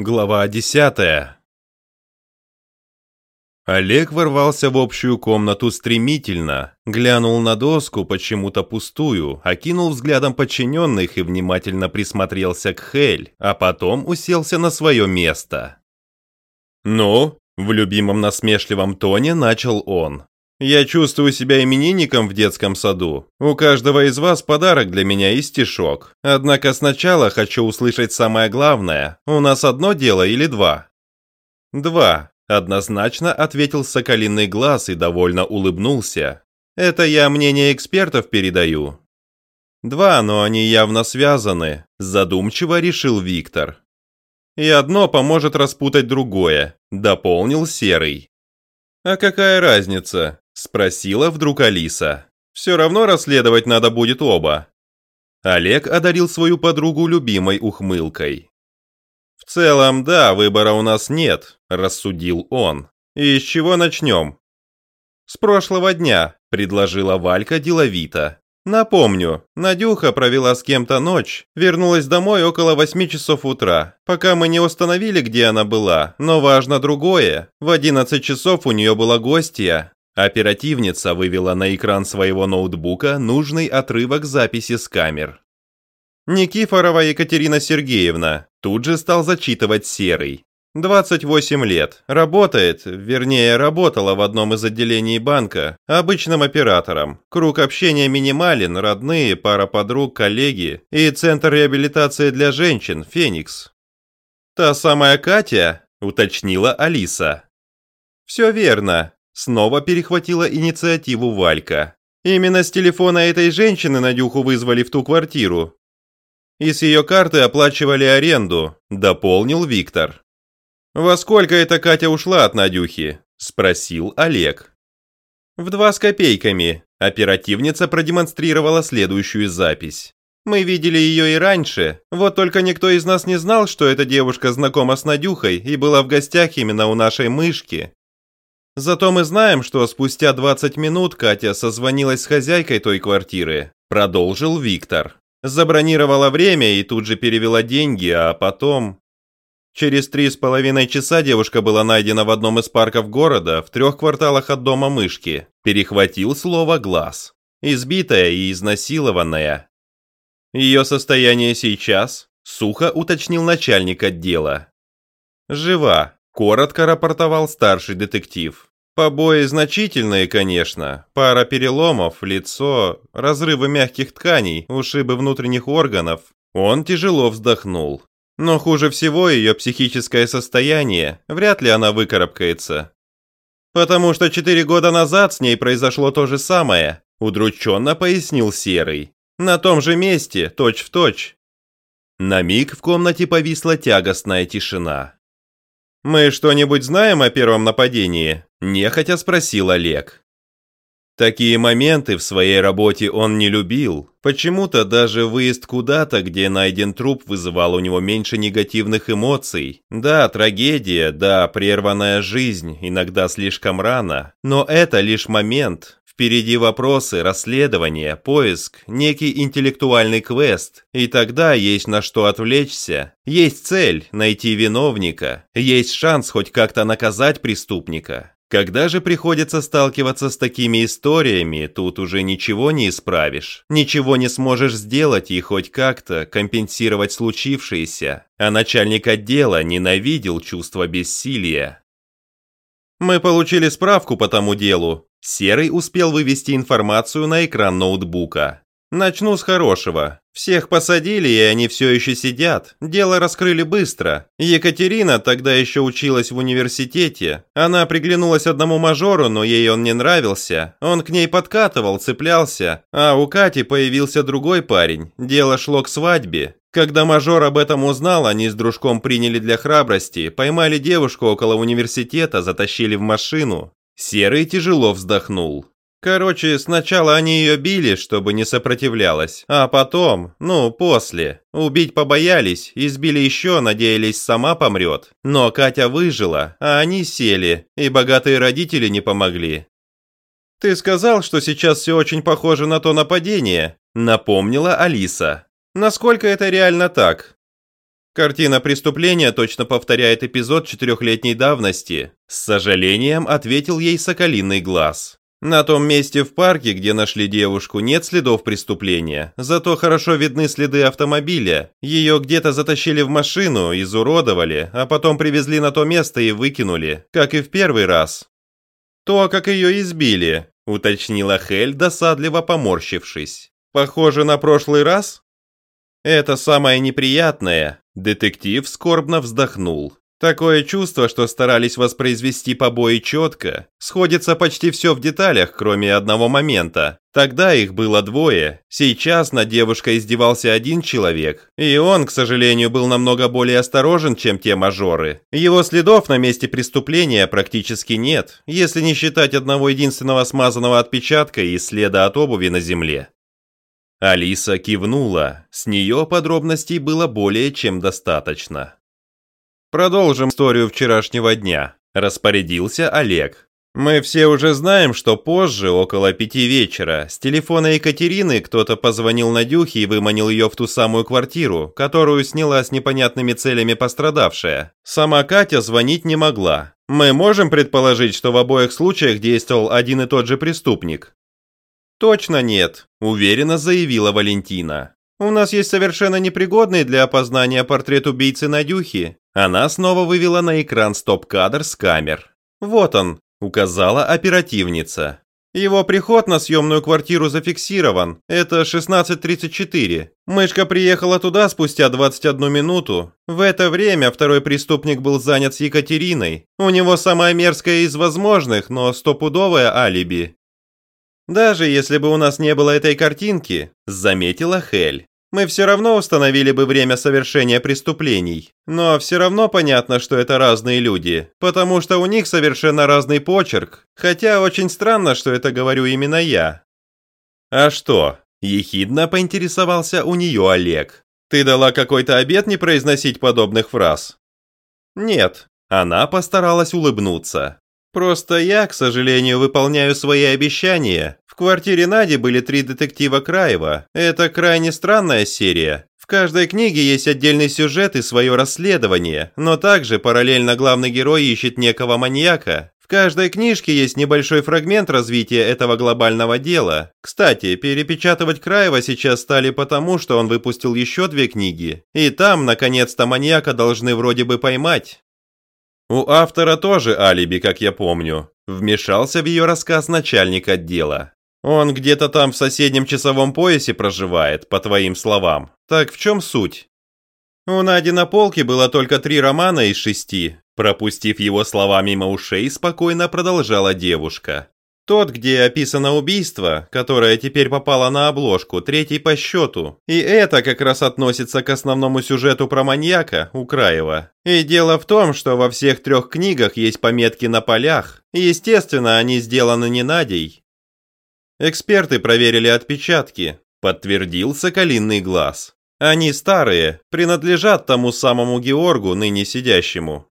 Глава десятая. Олег ворвался в общую комнату стремительно, глянул на доску, почему-то пустую, окинул взглядом подчиненных и внимательно присмотрелся к Хель, а потом уселся на свое место. «Ну?» – в любимом насмешливом тоне начал он. «Я чувствую себя именинником в детском саду. У каждого из вас подарок для меня и стишок. Однако сначала хочу услышать самое главное. У нас одно дело или два?» «Два», – однозначно ответил Соколиный глаз и довольно улыбнулся. «Это я мнение экспертов передаю». «Два, но они явно связаны», – задумчиво решил Виктор. «И одно поможет распутать другое», – дополнил Серый. «А какая разница?» – спросила вдруг Алиса. «Все равно расследовать надо будет оба». Олег одарил свою подругу любимой ухмылкой. «В целом, да, выбора у нас нет», – рассудил он. «И с чего начнем?» «С прошлого дня», – предложила Валька деловито. Напомню, Надюха провела с кем-то ночь, вернулась домой около 8 часов утра. Пока мы не установили, где она была, но важно другое. В 11 часов у нее была гостья. Оперативница вывела на экран своего ноутбука нужный отрывок записи с камер. Никифорова Екатерина Сергеевна тут же стал зачитывать Серый. 28 лет. Работает, вернее, работала в одном из отделений банка, обычным оператором. Круг общения минимален, родные, пара подруг, коллеги и Центр реабилитации для женщин, Феникс. «Та самая Катя?» – уточнила Алиса. «Все верно», – снова перехватила инициативу Валька. «Именно с телефона этой женщины Надюху вызвали в ту квартиру. И с ее карты оплачивали аренду», – дополнил Виктор. «Во сколько эта Катя ушла от Надюхи?» – спросил Олег. «В два с копейками», – оперативница продемонстрировала следующую запись. «Мы видели ее и раньше, вот только никто из нас не знал, что эта девушка знакома с Надюхой и была в гостях именно у нашей мышки. Зато мы знаем, что спустя 20 минут Катя созвонилась с хозяйкой той квартиры», – продолжил Виктор. Забронировала время и тут же перевела деньги, а потом... Через три с половиной часа девушка была найдена в одном из парков города, в трех кварталах от дома мышки. Перехватил слово «глаз». Избитая и изнасилованная. Ее состояние сейчас, сухо уточнил начальник отдела. Жива, коротко рапортовал старший детектив. Побои значительные, конечно. Пара переломов, лицо, разрывы мягких тканей, ушибы внутренних органов. Он тяжело вздохнул. Но хуже всего ее психическое состояние, вряд ли она выкарабкается. Потому что четыре года назад с ней произошло то же самое, удрученно пояснил Серый. На том же месте, точь-в-точь. На миг в комнате повисла тягостная тишина. «Мы что-нибудь знаем о первом нападении?» – нехотя спросил Олег. Такие моменты в своей работе он не любил. Почему-то даже выезд куда-то, где найден труп, вызывал у него меньше негативных эмоций. Да, трагедия, да, прерванная жизнь, иногда слишком рано. Но это лишь момент. Впереди вопросы, расследование, поиск, некий интеллектуальный квест. И тогда есть на что отвлечься. Есть цель – найти виновника. Есть шанс хоть как-то наказать преступника. Когда же приходится сталкиваться с такими историями, тут уже ничего не исправишь. Ничего не сможешь сделать и хоть как-то компенсировать случившееся. А начальник отдела ненавидел чувство бессилия. Мы получили справку по тому делу. Серый успел вывести информацию на экран ноутбука. Начну с хорошего. Всех посадили, и они все еще сидят. Дело раскрыли быстро. Екатерина тогда еще училась в университете. Она приглянулась одному мажору, но ей он не нравился. Он к ней подкатывал, цеплялся. А у Кати появился другой парень. Дело шло к свадьбе. Когда мажор об этом узнал, они с дружком приняли для храбрости, поймали девушку около университета, затащили в машину. Серый тяжело вздохнул. Короче, сначала они ее били, чтобы не сопротивлялась, а потом, ну, после, убить побоялись, избили еще, надеялись, сама помрет. Но Катя выжила, а они сели, и богатые родители не помогли. «Ты сказал, что сейчас все очень похоже на то нападение», напомнила Алиса. «Насколько это реально так?» Картина преступления точно повторяет эпизод четырехлетней давности. С сожалением ответил ей соколиный глаз. На том месте в парке, где нашли девушку, нет следов преступления, зато хорошо видны следы автомобиля. Ее где-то затащили в машину, изуродовали, а потом привезли на то место и выкинули, как и в первый раз. То, как ее избили, уточнила Хель, досадливо поморщившись. Похоже на прошлый раз? Это самое неприятное. Детектив скорбно вздохнул. Такое чувство, что старались воспроизвести побои четко. Сходится почти все в деталях, кроме одного момента. Тогда их было двое. Сейчас над девушкой издевался один человек. И он, к сожалению, был намного более осторожен, чем те мажоры. Его следов на месте преступления практически нет, если не считать одного единственного смазанного отпечатка и следа от обуви на земле. Алиса кивнула. С нее подробностей было более чем достаточно. Продолжим историю вчерашнего дня. Распорядился Олег. Мы все уже знаем, что позже, около пяти вечера, с телефона Екатерины кто-то позвонил Надюхе и выманил ее в ту самую квартиру, которую сняла с непонятными целями пострадавшая. Сама Катя звонить не могла. Мы можем предположить, что в обоих случаях действовал один и тот же преступник. Точно нет, уверенно заявила Валентина. У нас есть совершенно непригодный для опознания портрет убийцы Надюхи. Она снова вывела на экран стоп-кадр с камер. «Вот он», – указала оперативница. Его приход на съемную квартиру зафиксирован. Это 16.34. Мышка приехала туда спустя 21 минуту. В это время второй преступник был занят с Екатериной. У него самое мерзкое из возможных, но стопудовое алиби. Даже если бы у нас не было этой картинки, заметила Хель, мы все равно установили бы время совершения преступлений. Но все равно понятно, что это разные люди, потому что у них совершенно разный почерк, хотя очень странно, что это говорю именно я. А что? Ехидно поинтересовался у нее Олег. Ты дала какой-то обет не произносить подобных фраз? Нет. Она постаралась улыбнуться. Просто я, к сожалению, выполняю свои обещания. В квартире Нади были три детектива Краева. Это крайне странная серия. В каждой книге есть отдельный сюжет и свое расследование, но также параллельно главный герой ищет некого маньяка. В каждой книжке есть небольшой фрагмент развития этого глобального дела. Кстати, перепечатывать Краева сейчас стали потому, что он выпустил еще две книги. И там, наконец-то, маньяка должны вроде бы поймать. У автора тоже алиби, как я помню. Вмешался в ее рассказ начальник отдела. Он где-то там в соседнем часовом поясе проживает, по твоим словам. Так в чем суть? У Нади на полке было только три романа из шести. Пропустив его слова мимо ушей, спокойно продолжала девушка. Тот, где описано убийство, которое теперь попало на обложку, третий по счету. И это как раз относится к основному сюжету про маньяка у. И дело в том, что во всех трех книгах есть пометки на полях. Естественно, они сделаны не Надей. Эксперты проверили отпечатки, подтвердил Соколиный глаз. Они старые, принадлежат тому самому Георгу, ныне сидящему.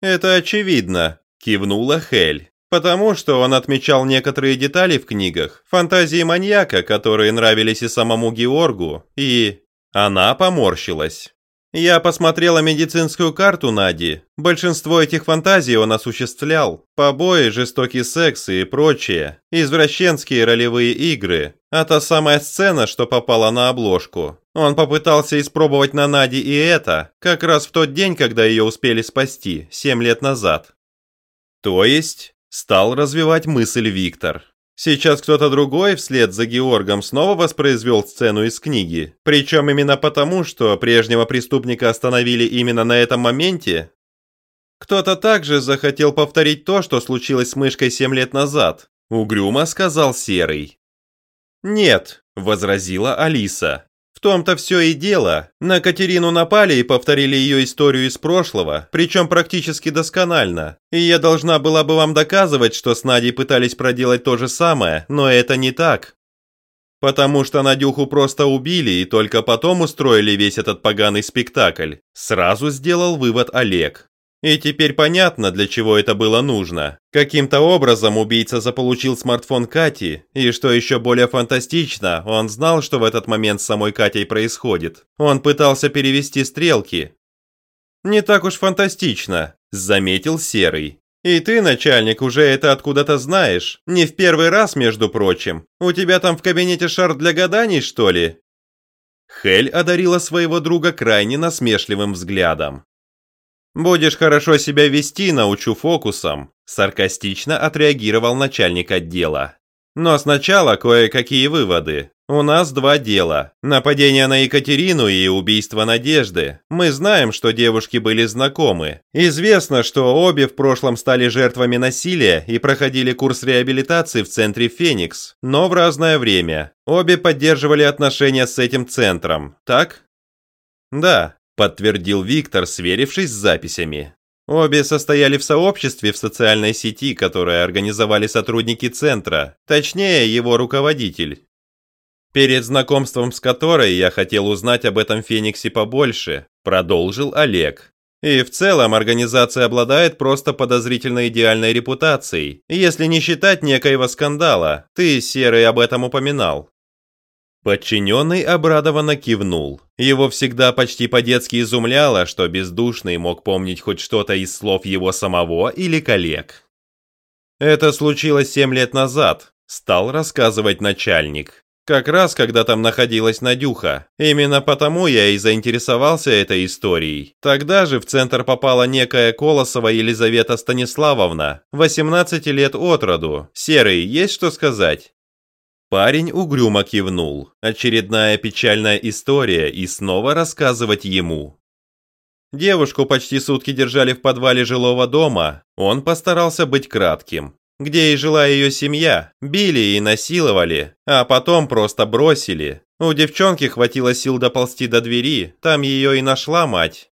Это очевидно, кивнула Хель. Потому что он отмечал некоторые детали в книгах, фантазии маньяка, которые нравились и самому Георгу, и... Она поморщилась. Я посмотрела медицинскую карту Нади. Большинство этих фантазий он осуществлял. Побои, жестокий секс и прочее. Извращенские ролевые игры. А та самая сцена, что попала на обложку. Он попытался испробовать на Нади и это, как раз в тот день, когда ее успели спасти, семь лет назад. То есть, Стал развивать мысль Виктор. Сейчас кто-то другой вслед за Георгом снова воспроизвел сцену из книги. Причем именно потому, что прежнего преступника остановили именно на этом моменте. Кто-то также захотел повторить то, что случилось с мышкой семь лет назад. Угрюмо сказал Серый. «Нет», – возразила Алиса. В том-то все и дело. На Катерину напали и повторили ее историю из прошлого, причем практически досконально. И я должна была бы вам доказывать, что с Надей пытались проделать то же самое, но это не так. Потому что Надюху просто убили и только потом устроили весь этот поганый спектакль. Сразу сделал вывод Олег. И теперь понятно, для чего это было нужно. Каким-то образом убийца заполучил смартфон Кати, и что еще более фантастично, он знал, что в этот момент с самой Катей происходит. Он пытался перевести стрелки. Не так уж фантастично, заметил Серый. И ты, начальник, уже это откуда-то знаешь. Не в первый раз, между прочим. У тебя там в кабинете шар для гаданий, что ли? Хель одарила своего друга крайне насмешливым взглядом. «Будешь хорошо себя вести, научу фокусам», – саркастично отреагировал начальник отдела. «Но сначала кое-какие выводы. У нас два дела. Нападение на Екатерину и убийство Надежды. Мы знаем, что девушки были знакомы. Известно, что обе в прошлом стали жертвами насилия и проходили курс реабилитации в центре «Феникс», но в разное время. Обе поддерживали отношения с этим центром, так? Да, подтвердил Виктор, сверившись с записями. Обе состояли в сообществе в социальной сети, которое организовали сотрудники центра, точнее его руководитель. Перед знакомством с которой я хотел узнать об этом Фениксе побольше, продолжил Олег. И в целом организация обладает просто подозрительно идеальной репутацией, если не считать некоего скандала. Ты, Серый, об этом упоминал. Подчиненный обрадованно кивнул. Его всегда почти по-детски изумляло, что бездушный мог помнить хоть что-то из слов его самого или коллег. «Это случилось семь лет назад», – стал рассказывать начальник. Как раз, когда там находилась Надюха. Именно потому я и заинтересовался этой историей. Тогда же в центр попала некая Колосова Елизавета Станиславовна, 18 лет от роду. Серый, есть что сказать? Парень угрюмо кивнул. Очередная печальная история и снова рассказывать ему. Девушку почти сутки держали в подвале жилого дома. Он постарался быть кратким где и жила ее семья, били и насиловали, а потом просто бросили. У девчонки хватило сил доползти до двери, там ее и нашла мать.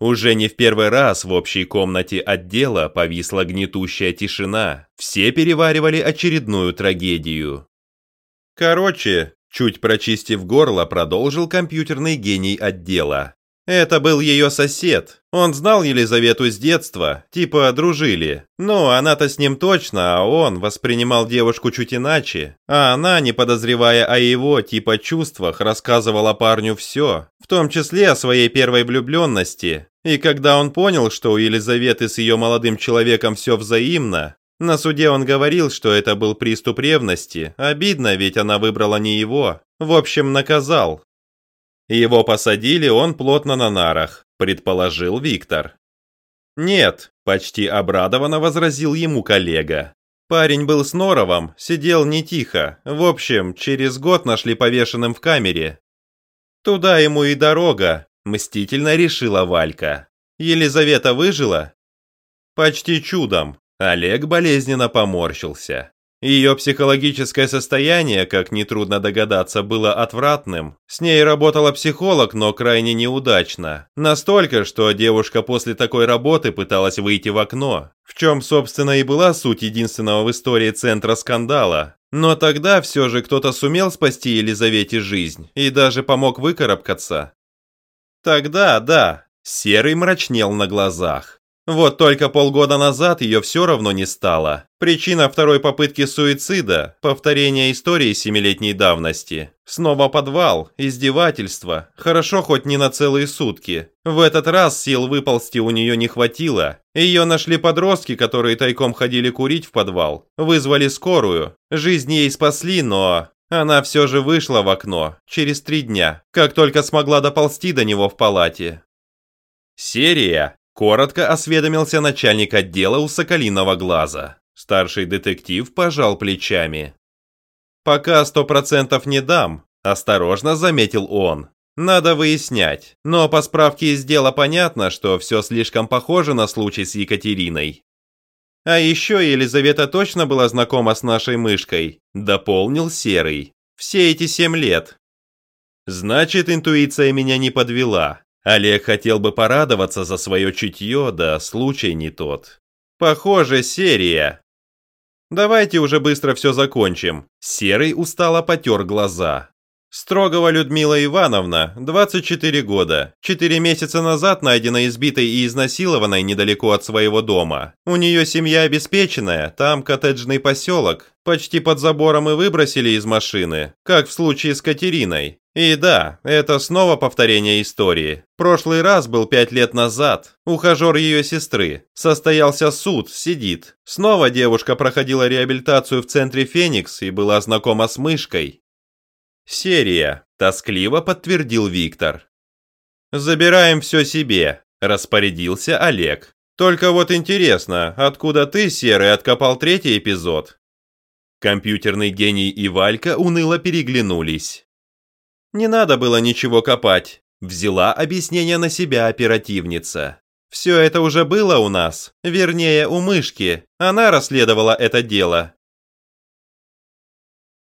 Уже не в первый раз в общей комнате отдела повисла гнетущая тишина, все переваривали очередную трагедию. Короче, чуть прочистив горло, продолжил компьютерный гений отдела. Это был ее сосед. Он знал Елизавету с детства, типа дружили. Но она-то с ним точно, а он воспринимал девушку чуть иначе. А она, не подозревая о его, типа, чувствах, рассказывала парню все, в том числе о своей первой влюбленности. И когда он понял, что у Елизаветы с ее молодым человеком все взаимно, на суде он говорил, что это был приступ ревности. Обидно, ведь она выбрала не его. В общем, наказал. Его посадили, он плотно на нарах, предположил Виктор. Нет, почти обрадованно возразил ему коллега. Парень был с Норовом, сидел не тихо. В общем, через год нашли повешенным в камере. Туда ему и дорога, мстительно решила Валька. Елизавета выжила? Почти чудом. Олег болезненно поморщился. Ее психологическое состояние, как нетрудно догадаться, было отвратным. С ней работала психолог, но крайне неудачно. Настолько, что девушка после такой работы пыталась выйти в окно. В чем, собственно, и была суть единственного в истории центра скандала. Но тогда все же кто-то сумел спасти Елизавете жизнь и даже помог выкарабкаться. Тогда, да, Серый мрачнел на глазах. Вот только полгода назад ее все равно не стало. Причина второй попытки суицида – повторение истории семилетней давности. Снова подвал, издевательство, хорошо хоть не на целые сутки. В этот раз сил выползти у нее не хватило. Ее нашли подростки, которые тайком ходили курить в подвал. Вызвали скорую. Жизнь ей спасли, но... Она все же вышла в окно, через три дня, как только смогла доползти до него в палате. Серия Коротко осведомился начальник отдела у Соколиного глаза. Старший детектив пожал плечами. «Пока сто процентов не дам», – осторожно заметил он. «Надо выяснять, но по справке из дела понятно, что все слишком похоже на случай с Екатериной». «А еще Елизавета точно была знакома с нашей мышкой», – дополнил Серый. «Все эти семь лет». «Значит, интуиция меня не подвела», Олег хотел бы порадоваться за свое чутье, да случай не тот. Похоже, серия. Давайте уже быстро все закончим. Серый устало потер глаза. Строгова Людмила Ивановна, 24 года. Четыре месяца назад найдена избитой и изнасилованной недалеко от своего дома. У нее семья обеспеченная, там коттеджный поселок. Почти под забором и выбросили из машины, как в случае с Катериной. И да, это снова повторение истории. Прошлый раз был пять лет назад. Ухажер ее сестры. Состоялся суд, сидит. Снова девушка проходила реабилитацию в центре «Феникс» и была знакома с мышкой. «Серия», – тоскливо подтвердил Виктор. «Забираем все себе», – распорядился Олег. «Только вот интересно, откуда ты, Серый, откопал третий эпизод?» Компьютерный гений и Валька уныло переглянулись. «Не надо было ничего копать», – взяла объяснение на себя оперативница. «Все это уже было у нас, вернее, у мышки. Она расследовала это дело.